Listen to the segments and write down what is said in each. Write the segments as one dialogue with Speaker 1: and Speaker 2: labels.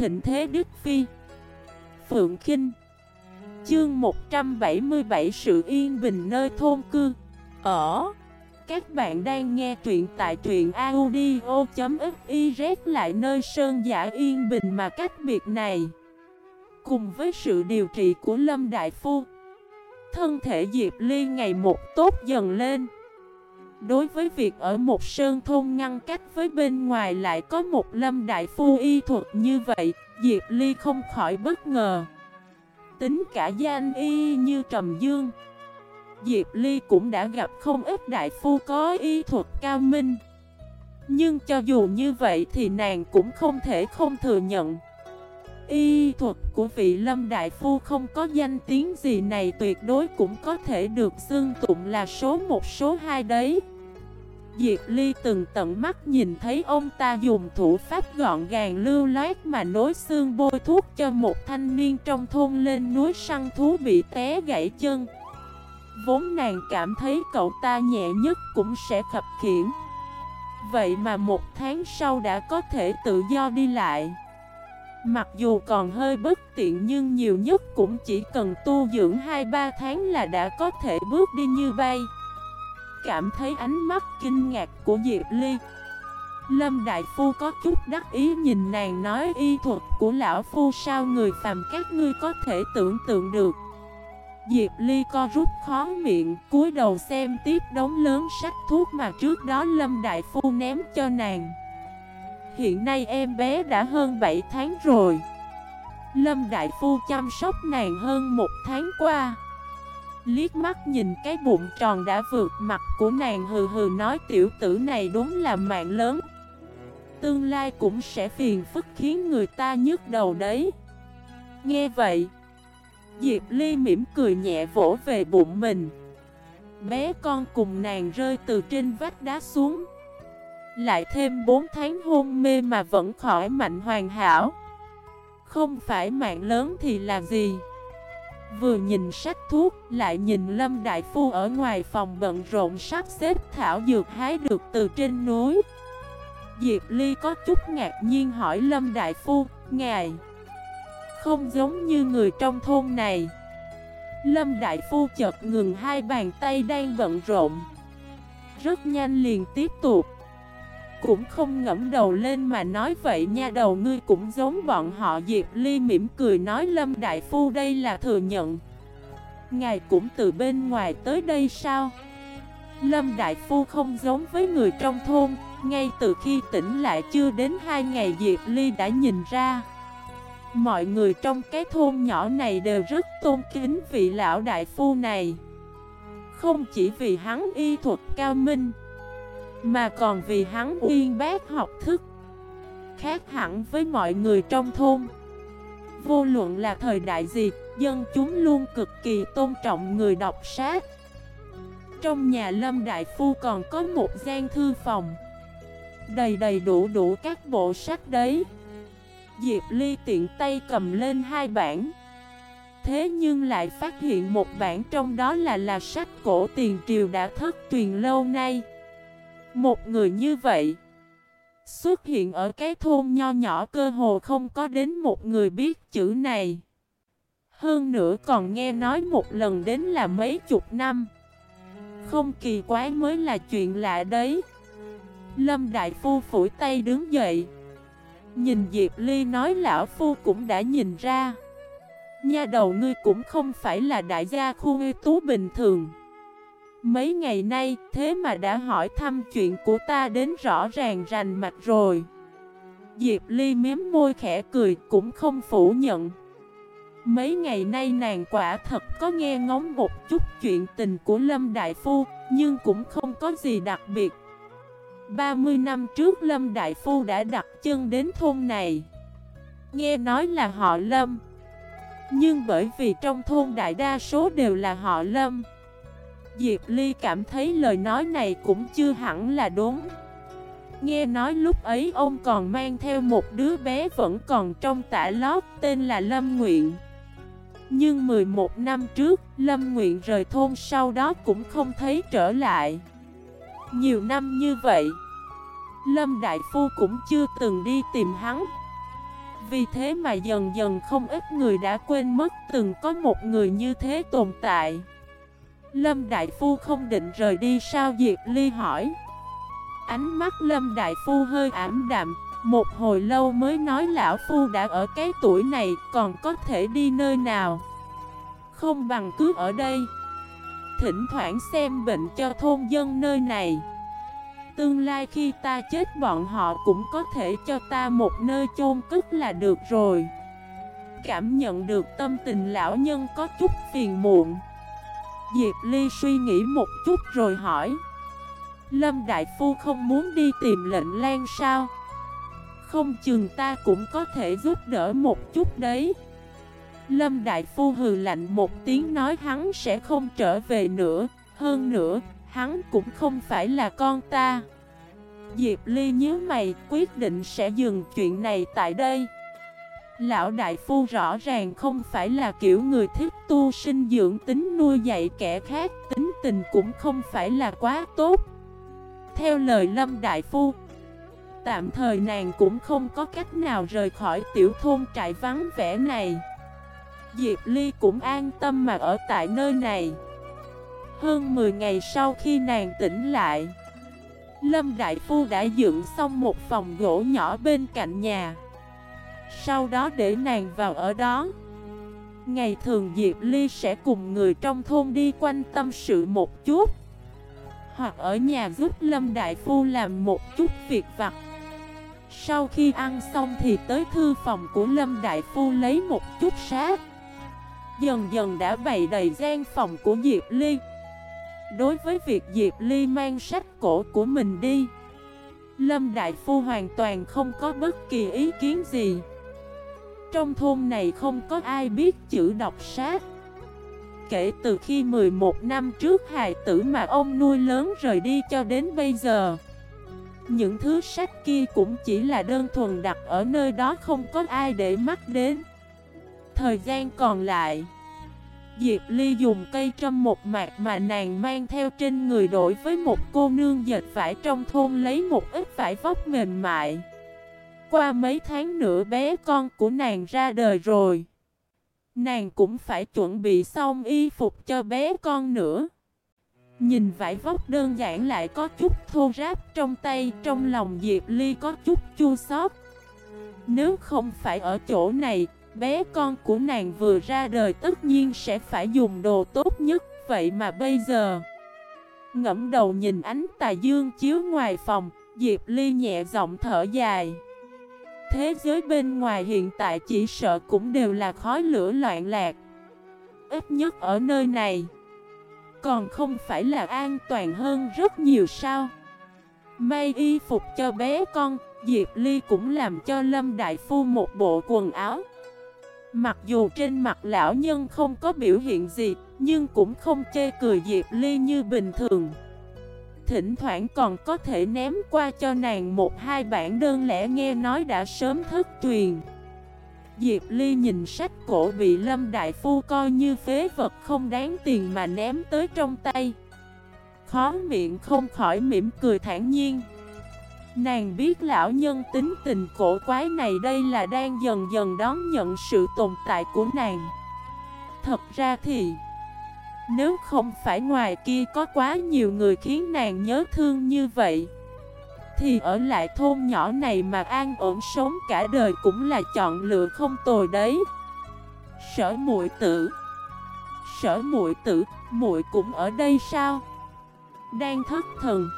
Speaker 1: thịnh thế Đức Phi. Phượng Kinh. Chương 177 Sự yên bình nơi thôn cư. Ở. Các bạn đang nghe truyện tại truyện audio.xyz lại nơi sơn giả yên bình mà cách biệt này. Cùng với sự điều trị của Lâm Đại Phu, Thân thể Diệp Ly ngày một tốt dần lên. Đối với việc ở một sơn thôn ngăn cách với bên ngoài lại có một lâm đại phu y thuật như vậy, Diệp Ly không khỏi bất ngờ. Tính cả danh y như Trầm Dương, Diệp Ly cũng đã gặp không ít đại phu có y thuật cao minh. Nhưng cho dù như vậy thì nàng cũng không thể không thừa nhận. Y thuật của vị lâm đại phu không có danh tiếng gì này tuyệt đối cũng có thể được xưng tụng là số một số hai đấy. Diệp Ly từng tận mắt nhìn thấy ông ta dùng thủ pháp gọn gàng lưu loát mà nối xương bôi thuốc cho một thanh niên trong thôn lên núi săn thú bị té gãy chân. Vốn nàng cảm thấy cậu ta nhẹ nhất cũng sẽ khập khiển. Vậy mà một tháng sau đã có thể tự do đi lại. Mặc dù còn hơi bất tiện nhưng nhiều nhất cũng chỉ cần tu dưỡng 2-3 tháng là đã có thể bước đi như bay Cảm thấy ánh mắt kinh ngạc của Diệp Ly. Lâm Đại Phu có chút đắc ý nhìn nàng nói, y thuật của lão phu sao người phàm các ngươi có thể tưởng tượng được? Diệp Ly co rút khó miệng, cúi đầu xem tiếp đống lớn sách thuốc mà trước đó Lâm Đại Phu ném cho nàng. Hiện nay em bé đã hơn 7 tháng rồi. Lâm Đại Phu chăm sóc nàng hơn một tháng qua. Liếc mắt nhìn cái bụng tròn đã vượt mặt của nàng hừ hừ nói tiểu tử này đúng là mạng lớn. Tương lai cũng sẽ phiền phức khiến người ta nhức đầu đấy. Nghe vậy, Diệp Ly mỉm cười nhẹ vỗ về bụng mình. Bé con cùng nàng rơi từ trên vách đá xuống. Lại thêm 4 tháng hôn mê mà vẫn khỏi mạnh hoàn hảo. Không phải mạng lớn thì là gì? Vừa nhìn sách thuốc, Lại nhìn Lâm Đại Phu ở ngoài phòng bận rộn sắp xếp thảo dược hái được từ trên núi. Diệp Ly có chút ngạc nhiên hỏi Lâm Đại Phu, Ngài Không giống như người trong thôn này? Lâm Đại Phu chợt ngừng hai bàn tay đang bận rộn. Rất nhanh liền tiếp tục cũng không ngẫm đầu lên mà nói vậy nha, đầu ngươi cũng giống bọn họ. Diệp Ly mỉm cười nói, Lâm Đại Phu, đây là thừa nhận. Ngài cũng từ bên ngoài tới đây sao? Lâm Đại Phu không giống với người trong thôn, Ngay từ khi tỉnh lại chưa đến hai ngày, Diệp Ly đã nhìn ra. Mọi người trong cái thôn nhỏ này đều rất tôn kính vị lão đại phu này. Không chỉ vì hắn y thuật cao minh mà còn vì hắn uyên bác học thức. Khác hẳn với mọi người trong thôn. Vô luận là thời đại gì, Dân chúng luôn cực kỳ tôn trọng người đọc sách. Trong nhà Lâm Đại Phu còn có một gian thư phòng. Đầy đầy đủ đủ các bộ sách đấy. Diệp Ly tiện tay cầm lên hai bản. Thế nhưng lại phát hiện một bản trong đó là là sách cổ tiền triều đã thất truyền lâu nay một người như vậy Xuất hiện ở cái thôn nho nhỏ cơ hồ không có đến một người biết chữ này. Hơn nữa còn nghe nói một lần đến là mấy chục năm. Không kỳ quái mới là chuyện lạ đấy. Lâm Đại Phu phủi tay đứng dậy. Nhìn Diệp Ly nói lão phu cũng đã nhìn ra. Nha đầu ngươi cũng không phải là đại gia khu tú bình thường. Mấy ngày nay, thế mà đã hỏi thăm chuyện của ta đến rõ ràng rành mạch rồi. Diệp Ly miếm môi khẽ cười cũng không phủ nhận. Mấy ngày nay nàng quả thật có nghe ngóng một chút chuyện tình của Lâm Đại Phu, nhưng cũng không có gì đặc biệt. 30 năm trước Lâm Đại Phu đã đặt chân đến thôn này. Nghe nói là họ Lâm. Nhưng bởi vì trong thôn đại đa số đều là họ Lâm. Diệp Ly cảm thấy lời nói này cũng chưa hẳn là đúng. Nghe nói lúc ấy ông còn mang theo một đứa bé vẫn còn trong tả lót tên là Lâm Nguyện. Nhưng 11 năm trước, Lâm Nguyện rời thôn sau đó cũng không thấy trở lại. Nhiều năm như vậy Lâm Đại Phu cũng chưa từng đi tìm hắn. Vì thế mà dần dần không ít người đã quên mất từng có một người như thế tồn tại. Lâm Đại Phu không định rời đi sao? Diệp Ly hỏi. Ánh mắt Lâm Đại Phu hơi ảm đạm. Một hồi lâu mới nói Lão Phu đã ở cái tuổi này, còn có thể đi nơi nào? Không bằng cứ ở đây. Thỉnh thoảng xem bệnh cho thôn dân nơi này. Tương lai khi ta chết bọn họ cũng có thể cho ta một nơi chôn cất là được rồi. Cảm nhận được tâm tình lão nhân có chút phiền muộn. Diệp Ly suy nghĩ một chút rồi hỏi. Lâm Đại Phu không muốn đi tìm lệnh lan sao? Không chừng ta cũng có thể giúp đỡ một chút đấy. Lâm Đại Phu hừ lạnh một tiếng nói hắn sẽ không trở về nữa. Hơn nữa, hắn cũng không phải là con ta. Diệp Ly nhớ mày quyết định sẽ dừng chuyện này tại đây. Lão Đại Phu rõ ràng không phải là kiểu người thích tu sinh dưỡng tính nuôi dạy kẻ khác, Tính tình cũng không phải là quá tốt. Theo lời Lâm Đại Phu, Tạm thời nàng cũng không có cách nào rời khỏi tiểu thôn trại vắng vẻ này. Diệp Ly cũng an tâm mà ở tại nơi này. Hơn 10 ngày sau khi nàng tỉnh lại, Lâm Đại Phu đã dựng xong một phòng gỗ nhỏ bên cạnh nhà. Sau đó để nàng vào ở đó. Ngày thường Diệp Ly sẽ cùng người trong thôn đi quanh tâm sự một chút. Hoặc ở nhà giúp Lâm Đại Phu làm một chút việc vặt. Sau khi ăn xong thì tới thư phòng của Lâm Đại Phu lấy một chút sát Dần dần đã bày đầy gian phòng của Diệp Ly. Đối với việc Diệp Ly mang sách cổ của mình đi, Lâm Đại Phu hoàn toàn không có bất kỳ ý kiến gì. Trong thôn này không có ai biết chữ đọc sát Kể từ khi 11 năm trước, hài tử mà ông nuôi lớn rời đi cho đến bây giờ, Những thứ sách kia cũng chỉ là đơn thuần đặt ở nơi đó không có ai để mắt đến Thời gian còn lại, Diệp Ly dùng cây trâm một mạc mà nàng mang theo trên người đổi với một cô nương dệt vải trong thôn lấy một ít vải vóc mềm mại. Qua mấy tháng nữa bé con của nàng ra đời rồi. Nàng cũng phải chuẩn bị xong y phục cho bé con nữa. Nhìn vải vóc đơn giản lại có chút thô ráp trong tay, trong lòng Diệp Ly có chút chua xót. Nếu không phải ở chỗ này, Bé con của nàng vừa ra đời tất nhiên sẽ phải dùng đồ tốt nhất Vậy mà bây giờ Ngẫm đầu nhìn ánh tà dương chiếu ngoài phòng Diệp Ly nhẹ giọng thở dài Thế giới bên ngoài hiện tại chỉ sợ cũng đều là khói lửa loạn lạc. Ít nhất ở nơi này Còn không phải là an toàn hơn rất nhiều sao? May y phục cho bé con Diệp Ly cũng làm cho Lâm Đại Phu một bộ quần áo. Mặc dù trên mặt lão nhân không có biểu hiện gì, nhưng cũng không chê cười Diệp Ly như bình thường. Thỉnh thoảng còn có thể ném qua cho nàng một hai bản đơn lẽ nghe nói đã sớm thất truyền. Diệp Ly nhìn sách cổ bị Lâm Đại Phu coi như phế vật không đáng tiền mà ném tới trong tay. Khó miệng không khỏi mỉm cười thản nhiên. Nàng biết lão nhân tính tình cổ quái này đây là đang dần dần đón nhận sự tồn tại của nàng Thật ra thì nếu không phải ngoài kia có quá nhiều người khiến nàng nhớ thương như vậy Thì ở lại thôn nhỏ này mà an ổn sống cả đời cũng là chọn lựa không tồi đấy. Sở muội tử Sở muội tử, muội cũng ở đây sao? Đang thất thần.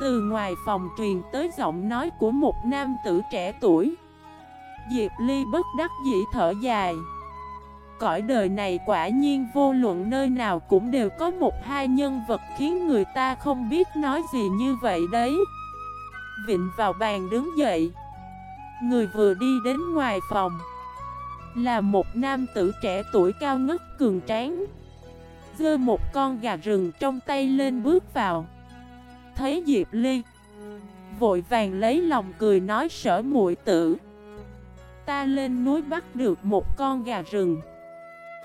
Speaker 1: Từ ngoài phòng truyền tới giọng nói của một nam tử trẻ tuổi. Diệp Ly bất đắc dĩ thở dài. Cõi đời này quả nhiên vô luận nơi nào cũng đều có một hai nhân vật khiến người ta không biết nói gì như vậy đấy. Vịnh vào bàn đứng dậy. Người vừa đi đến ngoài phòng. Là một nam tử trẻ tuổi cao ngất cường tráng. Dơ một con gà rừng trong tay lên bước vào. Thấy Diệp Ly. Vội vàng lấy lòng cười nói sở muội tử. Ta lên núi bắt được một con gà rừng.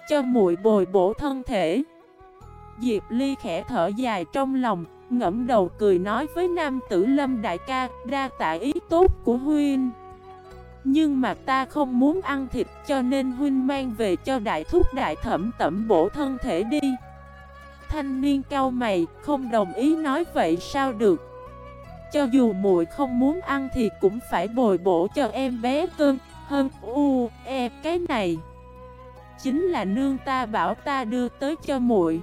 Speaker 1: Cho muội bồi bổ thân thể. Diệp Ly khẽ thở dài trong lòng, Ngẫm đầu cười nói với nam tử Lâm đại ca Ra tạ ý tốt của Huynh. Nhưng mà ta không muốn ăn thịt, cho nên huynh mang về cho đại thúc đại thẩm tẩm bổ thân thể đi. Thanh niên cao mày, không đồng ý nói vậy sao được? Cho dù muội không muốn ăn thì cũng phải bồi bổ cho em bé cơm Hơn u e cái này. Chính là nương ta bảo ta đưa tới cho muội.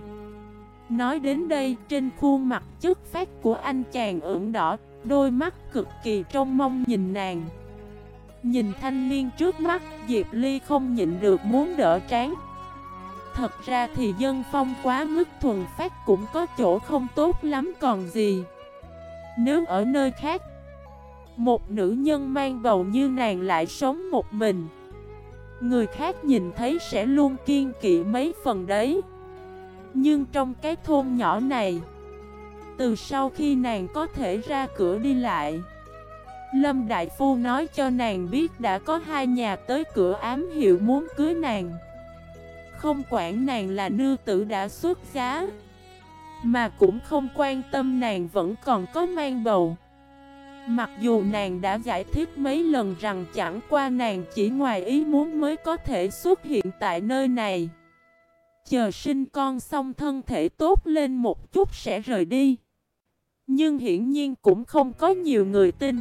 Speaker 1: Nói đến đây, trên khuôn mặt chất phát của anh chàng ửng đỏ, Đôi mắt cực kỳ trông mong nhìn nàng. Nhìn thanh niên trước mắt, Diệp Ly không nhịn được muốn đỡ trán. Thật ra thì dân phong quá mức thuần phát cũng có chỗ không tốt lắm còn gì. Nếu ở nơi khác, Một nữ nhân mang bầu như nàng lại sống một mình. Người khác nhìn thấy sẽ luôn kiên kỵ mấy phần đấy. Nhưng trong cái thôn nhỏ này, Từ sau khi nàng có thể ra cửa đi lại, Lâm Đại Phu nói cho nàng biết đã có hai nhà tới cửa ám hiệu muốn cưới nàng. Không quản nàng là nư tử đã xuất giá, Mà cũng không quan tâm nàng vẫn còn có mang bầu. Mặc dù nàng đã giải thích mấy lần rằng chẳng qua nàng chỉ ngoài ý muốn mới có thể xuất hiện tại nơi này. Chờ sinh con xong thân thể tốt lên một chút sẽ rời đi. Nhưng hiển nhiên cũng không có nhiều người tin.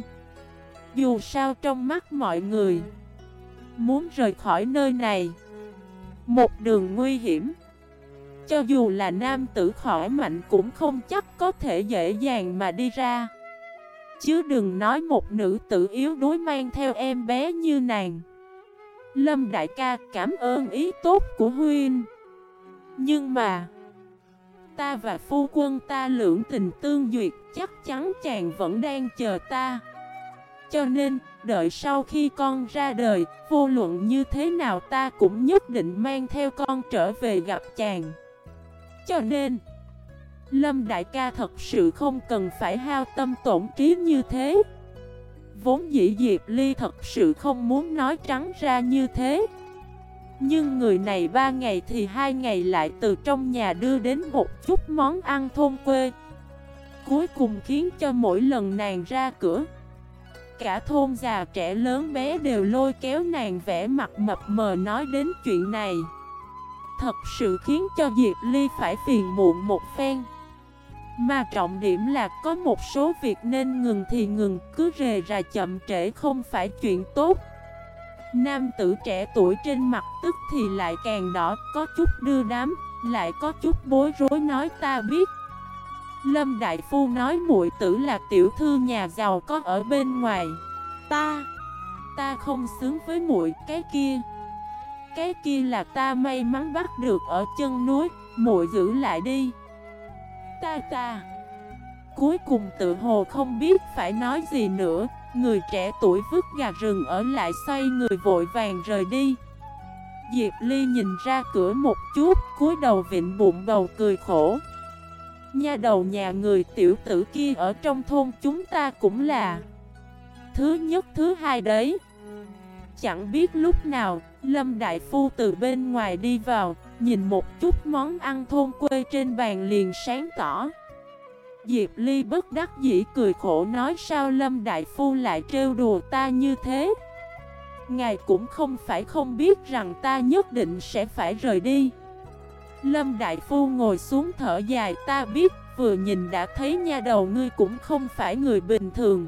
Speaker 1: Dù sao trong mắt mọi người, Muốn rời khỏi nơi này, Một đường nguy hiểm. Cho dù là nam tử khỏi mạnh cũng không chắc có thể dễ dàng mà đi ra. Chứ đừng nói một nữ tử yếu đuối mang theo em bé như nàng. Lâm đại ca cảm ơn ý tốt của Huynh. Nhưng mà Ta và phu quân ta lưỡng tình tương duyệt Chắc chắn chàng vẫn đang chờ ta. Cho nên, đợi sau khi con ra đời Vô luận như thế nào ta cũng nhất định mang theo con trở về gặp chàng. Cho nên Lâm đại ca thật sự không cần phải hao tâm tổn trí như thế. Vốn dĩ Diệp Ly thật sự không muốn nói trắng ra như thế. Nhưng người này ba ngày thì hai ngày lại từ trong nhà đưa đến một chút món ăn thôn quê. Cuối cùng khiến cho mỗi lần nàng ra cửa, Cả thôn già trẻ lớn bé đều lôi kéo nàng vẽ mặt mập mờ nói đến chuyện này. Thật sự khiến cho Diệp Ly phải phiền muộn một phen mà trọng điểm là có một số việc nên ngừng thì ngừng, cứ rề ra chậm trễ không phải chuyện tốt. Nam tử trẻ tuổi trên mặt tức thì lại càng đỏ, có chút đưa đám, lại có chút bối rối nói ta biết. Lâm Đại Phu nói muội tử là tiểu thư nhà giàu có ở bên ngoài. Ta, ta không xứng với muội cái kia. Cái kia là ta may mắn bắt được ở chân núi, muội giữ lại đi. Ta ta. Cuối cùng tự hồ không biết phải nói gì nữa. Người trẻ tuổi vứt gà rừng ở lại xoay người vội vàng rời đi. Diệp Ly nhìn ra cửa một chút, cúi đầu vịnh bụng bầu cười khổ. Nha đầu nhà người tiểu tử kia ở trong thôn chúng ta cũng là Thứ nhất, thứ hai đấy. Chẳng biết lúc nào, Lâm Đại Phu từ bên ngoài đi vào. Nhìn một chút món ăn thôn quê trên bàn liền sáng tỏ. Diệp Ly bất đắc dĩ cười khổ nói, sao Lâm Đại Phu lại trêu đùa ta như thế? Ngài cũng không phải không biết rằng ta nhất định sẽ phải rời đi. Lâm Đại Phu ngồi xuống thở dài, ta biết, vừa nhìn đã thấy nha đầu ngươi cũng không phải người bình thường.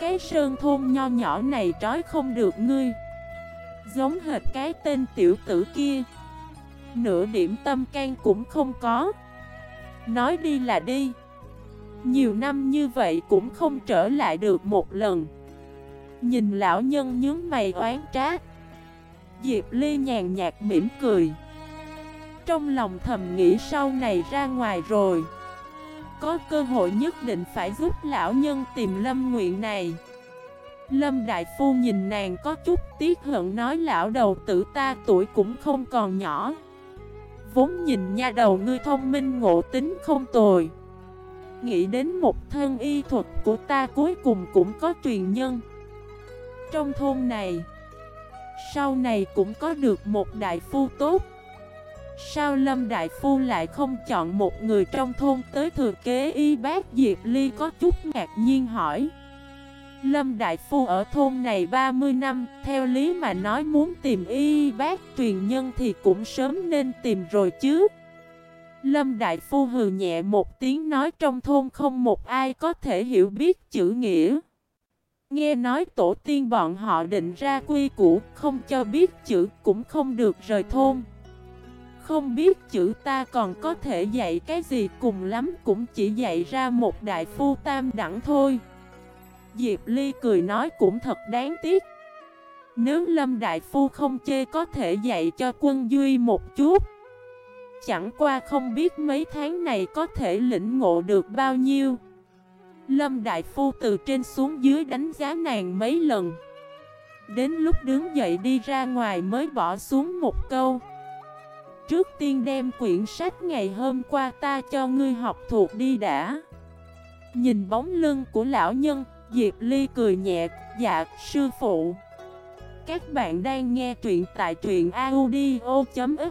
Speaker 1: Cái sơn thôn nho nhỏ này trói không được ngươi. Giống hệt cái tên tiểu tử kia. Nửa điểm tâm can cũng không có. Nói đi là đi. Nhiều năm như vậy cũng không trở lại được một lần. Nhìn lão nhân nhướng mày oán trát Diệp Ly nhàn nhạt mỉm cười. Trong lòng thầm nghĩ sau này ra ngoài rồi. Có cơ hội nhất định phải giúp lão nhân tìm lâm nguyện này. Lâm Đại Phu nhìn nàng có chút tiếc hận nói lão đầu tử ta tuổi cũng không còn nhỏ. Vốn nhìn nha đầu ngươi thông minh ngộ tính không tồi. Nghĩ đến một thân y thuật của ta cuối cùng cũng có truyền nhân. Trong thôn này, Sau này cũng có được một đại phu tốt. Sao Lâm Đại Phu lại không chọn một người trong thôn tới thừa kế y bác Diệp Ly có chút ngạc nhiên hỏi. Lâm Đại Phu ở thôn này 30 năm, theo lý mà nói muốn tìm y bác truyền nhân thì cũng sớm nên tìm rồi chứ. Lâm Đại Phu hừ nhẹ một tiếng nói trong thôn không một ai có thể hiểu biết chữ nghĩa. Nghe nói tổ tiên bọn họ định ra quy củ, không cho biết chữ cũng không được rời thôn. Không biết chữ ta còn có thể dạy cái gì cùng lắm cũng chỉ dạy ra một đại phu tam đẳng thôi. Diệp Ly cười nói cũng thật đáng tiếc. Nếu Lâm Đại Phu không chê có thể dạy cho quân Duy một chút. Chẳng qua không biết mấy tháng này có thể lĩnh ngộ được bao nhiêu. Lâm Đại Phu từ trên xuống dưới đánh giá nàng mấy lần. Đến lúc đứng dậy đi ra ngoài mới bỏ xuống một câu. Trước tiên đem quyển sách ngày hôm qua ta cho ngươi học thuộc đi đã. Nhìn bóng lưng của lão nhân Diệp Ly cười nhẹ Dạ sư phụ. Các bạn đang nghe truyện tại truyện audio.fif